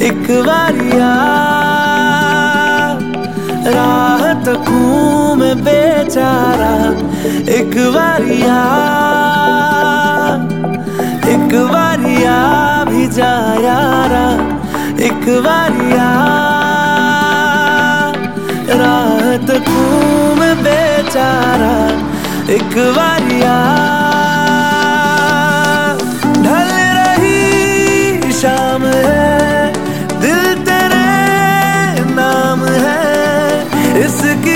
एक बारिया राह तकूं मैं बेचारा। एक बारिया एक बारिया भी जा यारा एक बारिया राह तकूं मैं बेचारा। एक बारिया इश्क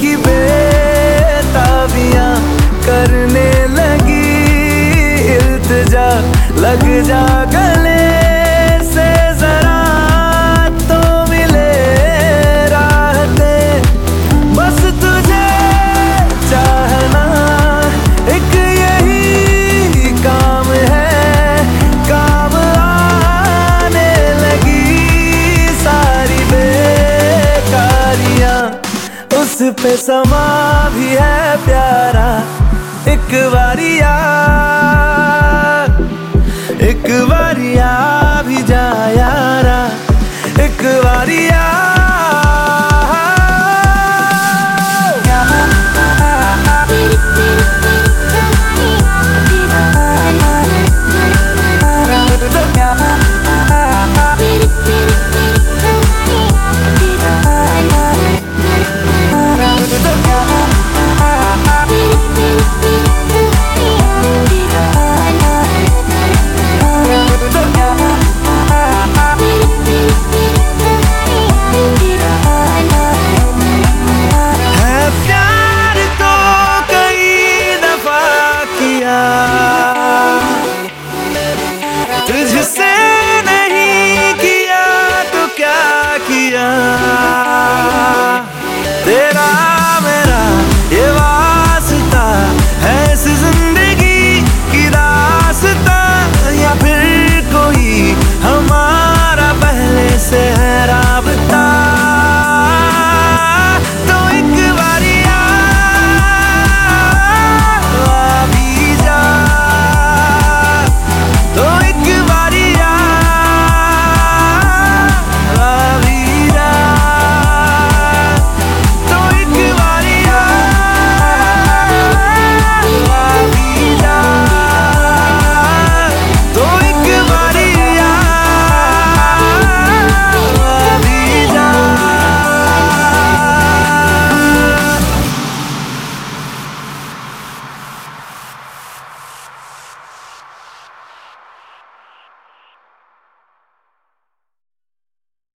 की बेताबियाँ करने लगी इल्तजा लग जा गले पे समा भी है प्यारा। एक जा यारा एक बारिया